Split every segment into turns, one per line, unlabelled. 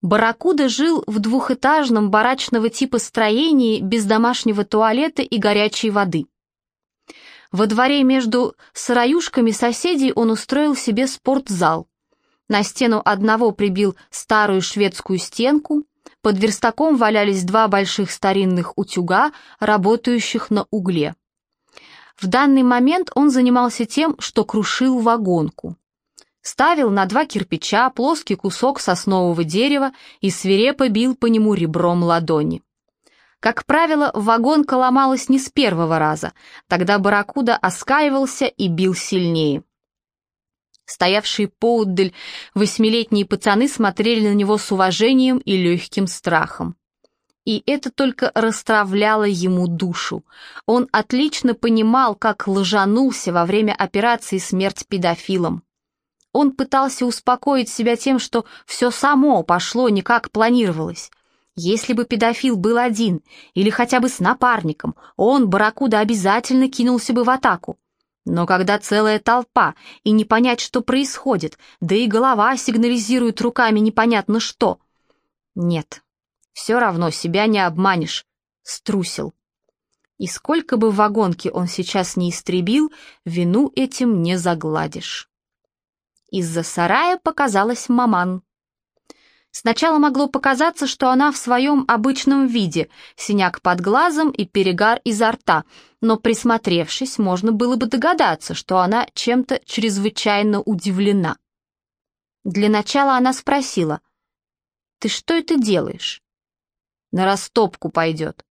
Барракуда жил в двухэтажном барачного типа строении без домашнего туалета и горячей воды. Во дворе между сыроюшками соседей он устроил себе спортзал. На стену одного прибил старую шведскую стенку, под верстаком валялись два больших старинных утюга, работающих на угле. В данный момент он занимался тем, что крушил вагонку. Ставил на два кирпича плоский кусок соснового дерева и свирепо бил по нему ребром ладони. Как правило, вагонка ломалась не с первого раза, тогда барракуда оскаивался и бил сильнее. Стоявшие поудаль восьмилетние пацаны смотрели на него с уважением и легким страхом. И это только расстравляло ему душу. Он отлично понимал, как лжанулся во время операции «Смерть педофилам». Он пытался успокоить себя тем, что все само пошло не как планировалось. Если бы педофил был один или хотя бы с напарником, он, барракуда, обязательно кинулся бы в атаку. Но когда целая толпа, и не понять, что происходит, да и голова сигнализирует руками непонятно что. Нет, все равно себя не обманешь. Струсил. И сколько бы вагонки он сейчас не истребил, вину этим не загладишь. Из-за сарая показалась маман. Сначала могло показаться, что она в своем обычном виде, синяк под глазом и перегар изо рта, но присмотревшись, можно было бы догадаться, что она чем-то чрезвычайно удивлена. Для начала она спросила, «Ты что это делаешь?» «На растопку пойдет».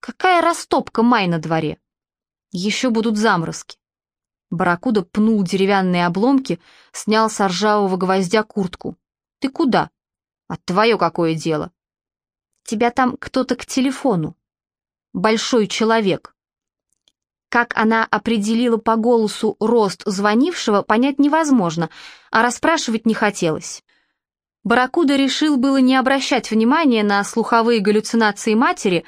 «Какая растопка, май на дворе?» «Еще будут заморозки». Барракуда пнул деревянные обломки, снял с ржавого гвоздя куртку. «Ты куда?» «А твое какое дело?» «Тебя там кто-то к телефону. Большой человек». Как она определила по голосу рост звонившего, понять невозможно, а расспрашивать не хотелось. Барракуда решил было не обращать внимания на слуховые галлюцинации матери,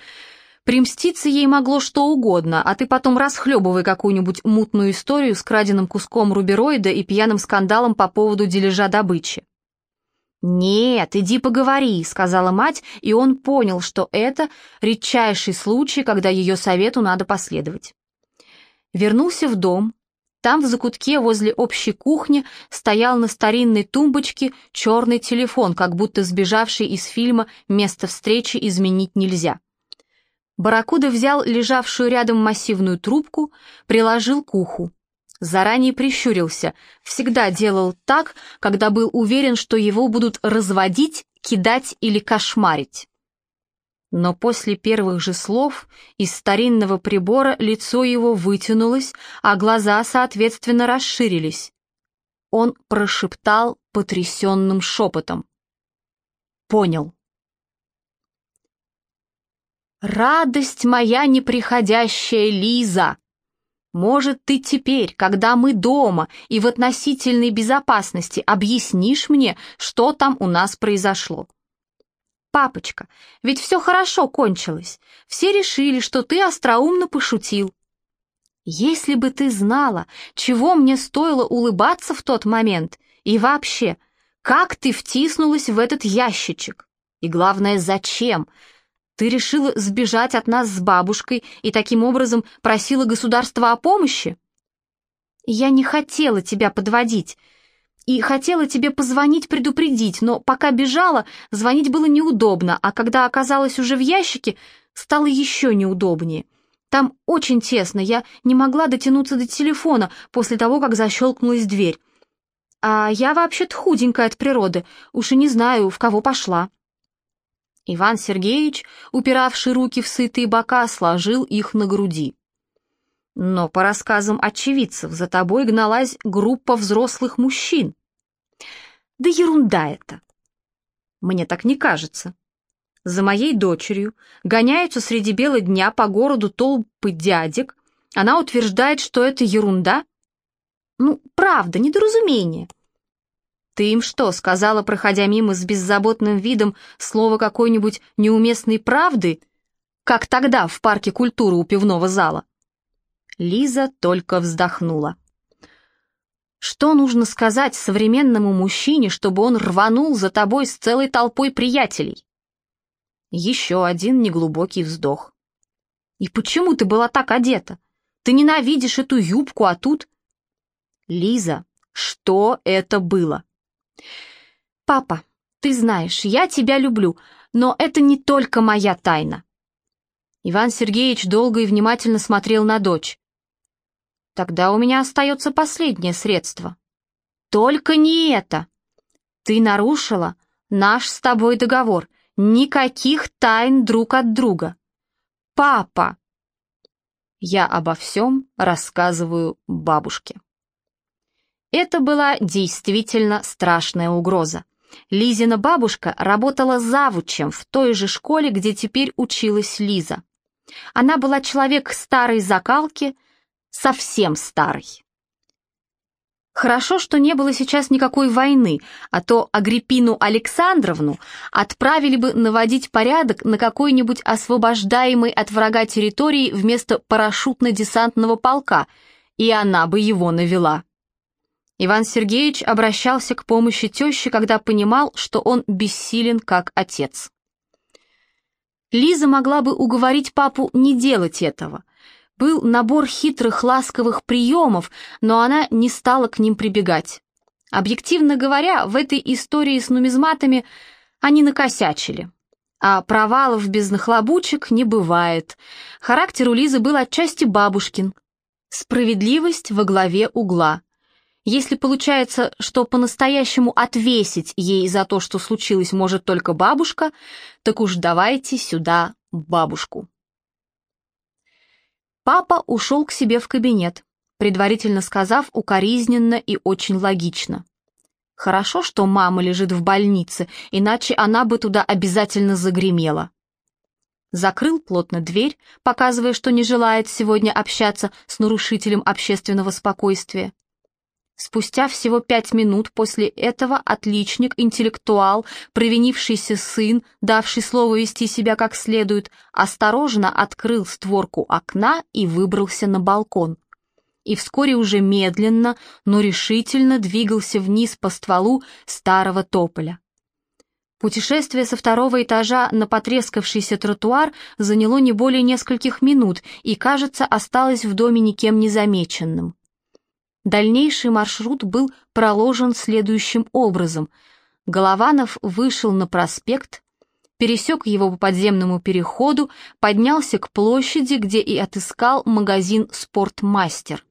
примститься ей могло что угодно, а ты потом расхлебывай какую-нибудь мутную историю с краденым куском рубероида и пьяным скандалом по поводу дележа добычи. «Нет, иди поговори», — сказала мать, и он понял, что это редчайший случай, когда ее совету надо последовать. Вернулся в дом. Там в закутке возле общей кухни стоял на старинной тумбочке черный телефон, как будто сбежавший из фильма «Место встречи изменить нельзя». Барракуда взял лежавшую рядом массивную трубку, приложил к уху. Заранее прищурился, всегда делал так, когда был уверен, что его будут разводить, кидать или кошмарить. Но после первых же слов из старинного прибора лицо его вытянулось, а глаза, соответственно, расширились. Он прошептал потрясенным шепотом. «Понял». «Радость моя неприходящая, Лиза!» Может, ты теперь, когда мы дома и в относительной безопасности, объяснишь мне, что там у нас произошло? Папочка, ведь все хорошо кончилось. Все решили, что ты остроумно пошутил. Если бы ты знала, чего мне стоило улыбаться в тот момент, и вообще, как ты втиснулась в этот ящичек? И главное, зачем? Ты решила сбежать от нас с бабушкой и таким образом просила государства о помощи? Я не хотела тебя подводить и хотела тебе позвонить предупредить, но пока бежала, звонить было неудобно, а когда оказалась уже в ящике, стало еще неудобнее. Там очень тесно, я не могла дотянуться до телефона после того, как защелкнулась дверь. А я вообще-то худенькая от природы, уж и не знаю, в кого пошла. Иван Сергеевич, упиравший руки в сытые бока, сложил их на груди. Но по рассказам очевидцев за тобой гналась группа взрослых мужчин. Да ерунда это. Мне так не кажется. За моей дочерью гоняются среди бела дня по городу толпы дядек. Она утверждает, что это ерунда. Ну, правда, недоразумение. «Ты им что, сказала, проходя мимо с беззаботным видом, слово какой-нибудь неуместной правды, как тогда в парке культуры у пивного зала?» Лиза только вздохнула. Что нужно сказать современному мужчине, чтобы он рванул за тобой с целой толпой приятелей? Еще один неглубокий вздох. И почему ты была так одета? Ты ненавидишь эту юбку, а тут... Лиза, что это было? Папа, ты знаешь, я тебя люблю, но это не только моя тайна. Иван Сергеевич долго и внимательно смотрел на дочь. Тогда у меня остается последнее средство. Только не это. Ты нарушила наш с тобой договор. Никаких тайн друг от друга. Папа! Я обо всем рассказываю бабушке. Это была действительно страшная угроза. Лизина бабушка работала завучем в той же школе, где теперь училась Лиза. Она была человек старой закалки, совсем старый. Хорошо, что не было сейчас никакой войны, а то Агриппину Александровну отправили бы наводить порядок на какой-нибудь освобождаемой от врага территории вместо парашютно-десантного полка, и она бы его навела. Иван Сергеевич обращался к помощи тещи, когда понимал, что он бессилен как отец. Лиза могла бы уговорить папу не делать этого – был набор хитрых ласковых приемов, но она не стала к ним прибегать. Объективно говоря, в этой истории с нумизматами они накосячили. А провалов без нахлобучек не бывает. Характер у Лизы был отчасти бабушкин. Справедливость во главе угла. Если получается, что по-настоящему отвесить ей за то, что случилось, может только бабушка, так уж давайте сюда бабушку. Папа ушел к себе в кабинет, предварительно сказав укоризненно и очень логично. Хорошо, что мама лежит в больнице, иначе она бы туда обязательно загремела. Закрыл плотно дверь, показывая, что не желает сегодня общаться с нарушителем общественного спокойствия. Спустя всего пять минут после этого отличник, интеллектуал, провинившийся сын, давший слово вести себя как следует, осторожно открыл створку окна и выбрался на балкон. И вскоре уже медленно, но решительно двигался вниз по стволу старого тополя. Путешествие со второго этажа на потрескавшийся тротуар заняло не более нескольких минут и, кажется, осталось в доме никем не замеченным. Дальнейший маршрут был проложен следующим образом. Голованов вышел на проспект, пересек его по подземному переходу, поднялся к площади, где и отыскал магазин «Спортмастер».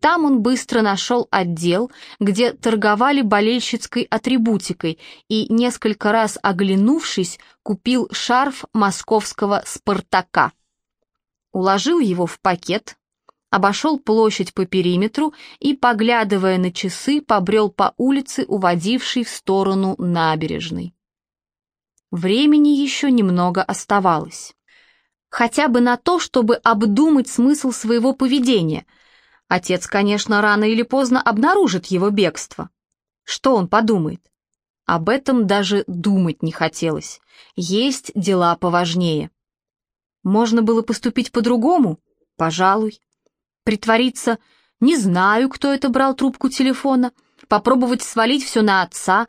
Там он быстро нашел отдел, где торговали болельщицкой атрибутикой и, несколько раз оглянувшись, купил шарф московского «Спартака». Уложил его в пакет, обошел площадь по периметру и, поглядывая на часы, побрел по улице, уводившей в сторону набережной. Времени еще немного оставалось. Хотя бы на то, чтобы обдумать смысл своего поведения. Отец, конечно, рано или поздно обнаружит его бегство. Что он подумает? Об этом даже думать не хотелось. Есть дела поважнее. Можно было поступить по-другому? Пожалуй притвориться «не знаю, кто это брал трубку телефона», попробовать свалить все на отца,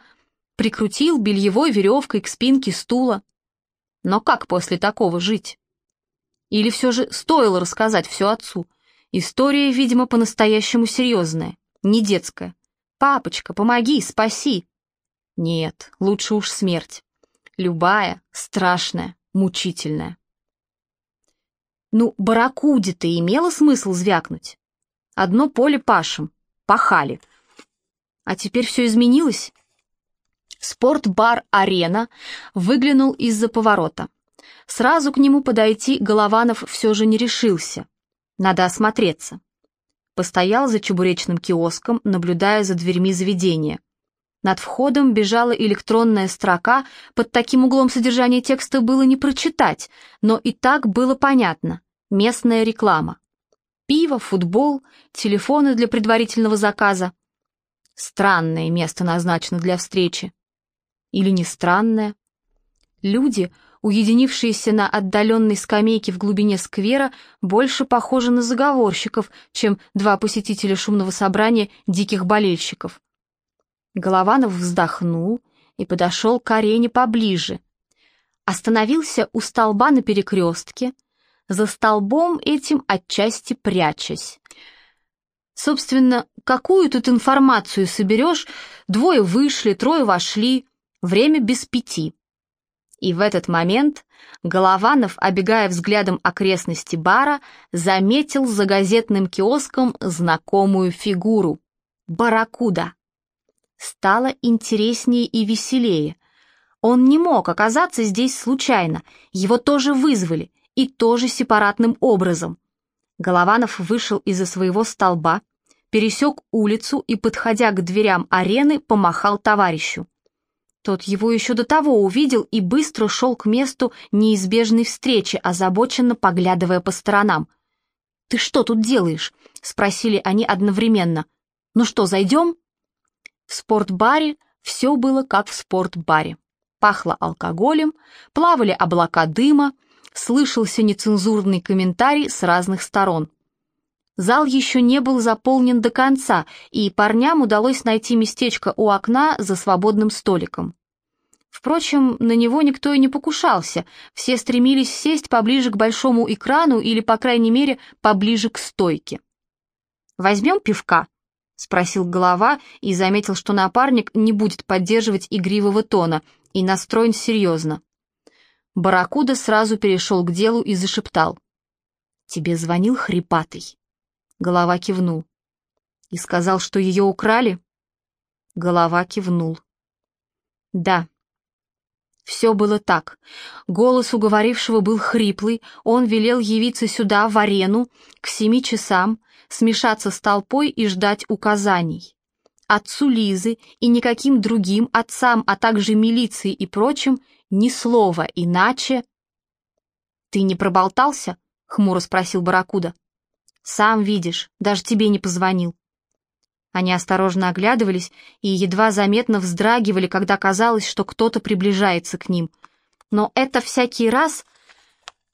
прикрутил бельевой веревкой к спинке стула. Но как после такого жить? Или все же стоило рассказать все отцу? История, видимо, по-настоящему серьезная, не детская. «Папочка, помоги, спаси!» Нет, лучше уж смерть. Любая, страшная, мучительная. Ну, барракуде-то имело смысл звякнуть. Одно поле пашем, пахали. А теперь все изменилось. Спортбар «Арена» выглянул из-за поворота. Сразу к нему подойти Голованов все же не решился. Надо осмотреться. Постоял за чебуречным киоском, наблюдая за дверьми заведения. Над входом бежала электронная строка, под таким углом содержания текста было не прочитать, но и так было понятно. Местная реклама. Пиво, футбол, телефоны для предварительного заказа. Странное место назначено для встречи. Или не странное? Люди, уединившиеся на отдаленной скамейке в глубине сквера, больше похожи на заговорщиков, чем два посетителя шумного собрания диких болельщиков. Голованов вздохнул и подошел к арене поближе. Остановился у столба на перекрестке, за столбом этим отчасти прячась. Собственно, какую тут информацию соберешь? Двое вышли, трое вошли, время без пяти. И в этот момент Голованов, обегая взглядом окрестности бара, заметил за газетным киоском знакомую фигуру — барракуда. Стало интереснее и веселее. Он не мог оказаться здесь случайно, его тоже вызвали, и тоже сепаратным образом. Голованов вышел из-за своего столба, пересек улицу и, подходя к дверям арены, помахал товарищу. Тот его еще до того увидел и быстро шел к месту неизбежной встречи, озабоченно поглядывая по сторонам. «Ты что тут делаешь?» — спросили они одновременно. «Ну что, зайдем?» В спортбаре все было как в спортбаре. Пахло алкоголем, плавали облака дыма, слышался нецензурный комментарий с разных сторон. Зал еще не был заполнен до конца, и парням удалось найти местечко у окна за свободным столиком. Впрочем, на него никто и не покушался, все стремились сесть поближе к большому экрану или, по крайней мере, поближе к стойке. «Возьмем пивка?» — спросил голова и заметил, что напарник не будет поддерживать игривого тона и настроен серьезно. Баракуда сразу перешел к делу и зашептал. «Тебе звонил хрипатый?» Голова кивнул. «И сказал, что ее украли?» Голова кивнул. «Да». Все было так. Голос уговорившего был хриплый, он велел явиться сюда, в арену, к семи часам, смешаться с толпой и ждать указаний. Отцу Лизы и никаким другим отцам, а также милиции и прочим ни слова иначе. «Ты не проболтался?» — хмуро спросил Баракуда. «Сам видишь, даже тебе не позвонил». Они осторожно оглядывались и едва заметно вздрагивали, когда казалось, что кто-то приближается к ним. Но это всякий раз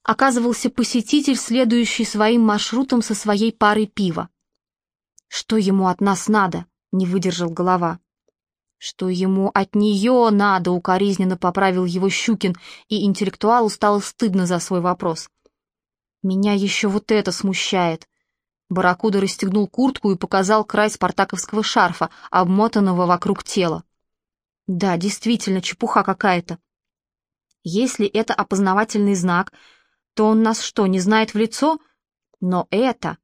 оказывался посетитель, следующий своим маршрутом со своей парой пива. «Что ему от нас надо?» — не выдержал голова. Что ему от нее надо, укоризненно поправил его Щукин, и интеллектуалу стало стыдно за свой вопрос. Меня еще вот это смущает. Баракуда расстегнул куртку и показал край спартаковского шарфа, обмотанного вокруг тела. Да, действительно, чепуха какая-то. Если это опознавательный знак, то он нас что, не знает в лицо? Но это...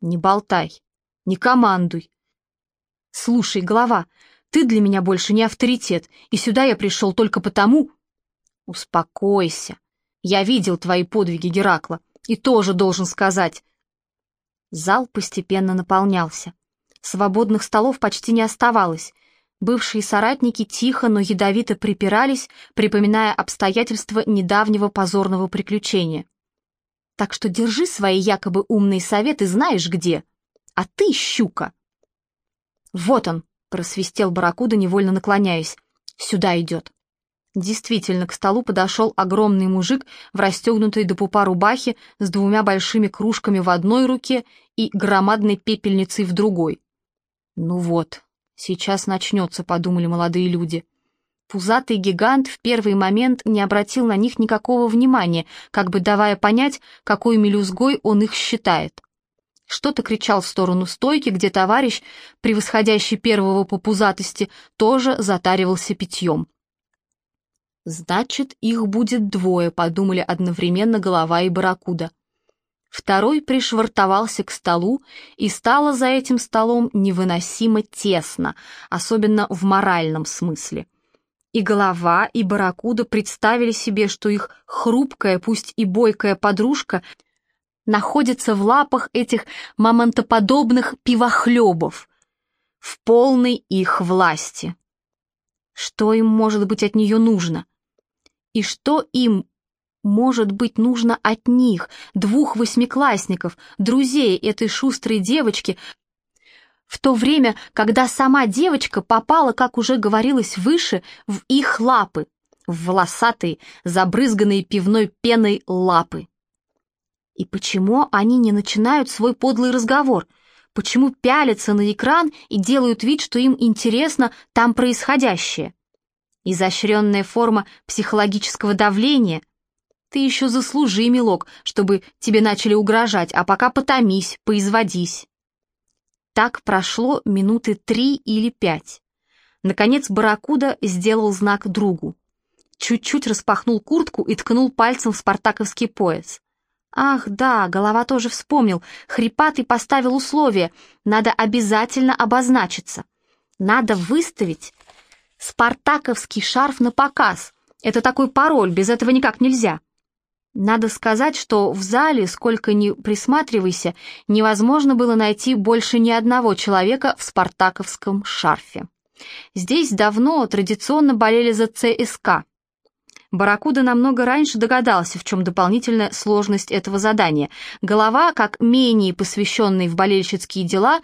Не болтай, не командуй. Слушай, голова, ты для меня больше не авторитет, и сюда я пришел только потому...» «Успокойся. Я видел твои подвиги, Геракла, и тоже должен сказать...» Зал постепенно наполнялся. Свободных столов почти не оставалось. Бывшие соратники тихо, но ядовито припирались, припоминая обстоятельства недавнего позорного приключения. Так что держи свои якобы умные советы знаешь где. А ты, щука! Вот он, просвистел Баракуда, невольно наклоняясь. «Сюда идет». Действительно, к столу подошел огромный мужик в расстегнутой до пупа рубахе с двумя большими кружками в одной руке и громадной пепельницей в другой. «Ну вот, сейчас начнется», — подумали молодые люди. Пузатый гигант в первый момент не обратил на них никакого внимания, как бы давая понять, какой мелюзгой он их считает. Что-то кричал в сторону стойки, где товарищ, превосходящий первого по пузатости, тоже затаривался питьем. «Значит, их будет двое», — подумали одновременно голова и барракуда. Второй пришвартовался к столу, и стало за этим столом невыносимо тесно, особенно в моральном смысле. И голова, и барракуда представили себе, что их хрупкая, пусть и бойкая подружка находится в лапах этих мамонтоподобных пивохлебов, в полной их власти. Что им может быть от нее нужно? И что им может быть нужно от них, двух восьмиклассников, друзей этой шустрой девочки, в то время, когда сама девочка попала, как уже говорилось выше, в их лапы, в волосатые, забрызганные пивной пеной лапы. И почему они не начинают свой подлый разговор? Почему пялятся на экран и делают вид, что им интересно там происходящее? Изощренная форма психологического давления. Ты еще заслужи, милок, чтобы тебе начали угрожать, а пока потомись, поизводись. Так прошло минуты три или пять. Наконец Баракуда сделал знак другу. Чуть-чуть распахнул куртку и ткнул пальцем в спартаковский пояс. Ах, да, голова тоже вспомнил. Хрипатый поставил условие. Надо обязательно обозначиться. Надо выставить спартаковский шарф на показ. Это такой пароль, без этого никак нельзя. Надо сказать, что в зале, сколько ни присматривайся, невозможно было найти больше ни одного человека в спартаковском шарфе. Здесь давно традиционно болели за ЦСКА. Баракуда намного раньше догадался, в чем дополнительная сложность этого задания. Голова, как менее посвященный в болельщицкие дела,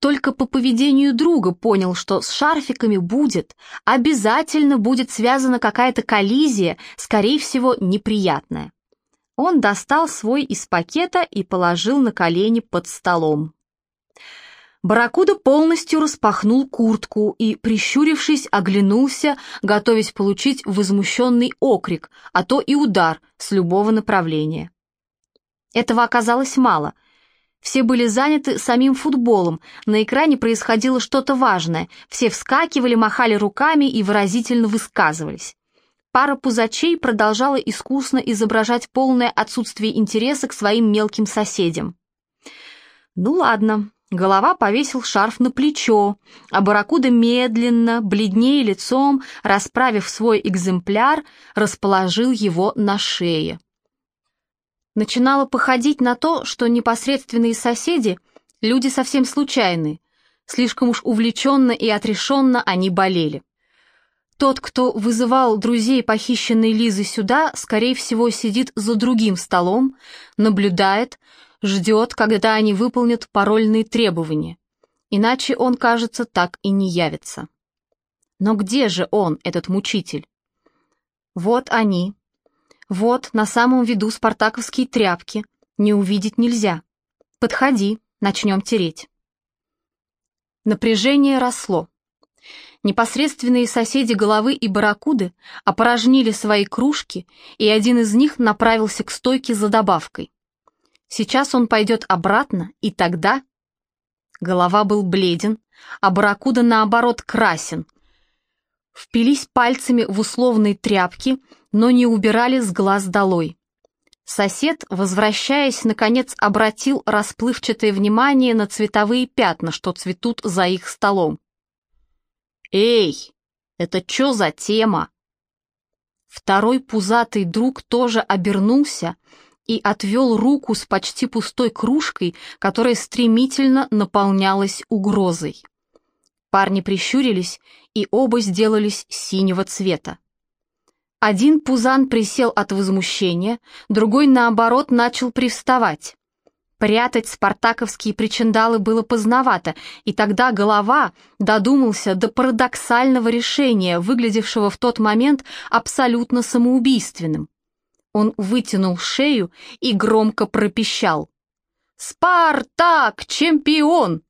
только по поведению друга понял, что с шарфиками будет, обязательно будет связана какая-то коллизия, скорее всего, неприятная. Он достал свой из пакета и положил на колени под столом. Барракуда полностью распахнул куртку и, прищурившись, оглянулся, готовясь получить возмущенный окрик, а то и удар с любого направления. Этого оказалось мало. Все были заняты самим футболом, на экране происходило что-то важное, все вскакивали, махали руками и выразительно высказывались. Пара пузачей продолжала искусно изображать полное отсутствие интереса к своим мелким соседям. «Ну ладно», Голова повесил шарф на плечо, а Баракуда медленно, бледнее лицом, расправив свой экземпляр, расположил его на шее. Начинало походить на то, что непосредственные соседи — люди совсем случайные, слишком уж увлеченно и отрешенно они болели. Тот, кто вызывал друзей похищенной Лизы сюда, скорее всего, сидит за другим столом, наблюдает, ждет, когда они выполнят парольные требования. Иначе он, кажется, так и не явится. Но где же он, этот мучитель? Вот они. Вот на самом виду спартаковские тряпки. Не увидеть нельзя. Подходи, начнем тереть. Напряжение росло. Непосредственные соседи головы и барракуды опорожнили свои кружки, и один из них направился к стойке за добавкой. Сейчас он пойдет обратно, и тогда... Голова был бледен, а барракуда, наоборот, красен. Впились пальцами в условные тряпки, но не убирали с глаз долой. Сосед, возвращаясь, наконец обратил расплывчатое внимание на цветовые пятна, что цветут за их столом. «Эй, это чё за тема?» Второй пузатый друг тоже обернулся и отвел руку с почти пустой кружкой, которая стремительно наполнялась угрозой. Парни прищурились, и оба сделались синего цвета. Один пузан присел от возмущения, другой, наоборот, начал привставать. Прятать спартаковские причиндалы было поздновато, и тогда голова додумался до парадоксального решения, выглядевшего в тот момент абсолютно самоубийственным. Он вытянул шею и громко пропищал. «Спартак, чемпион!»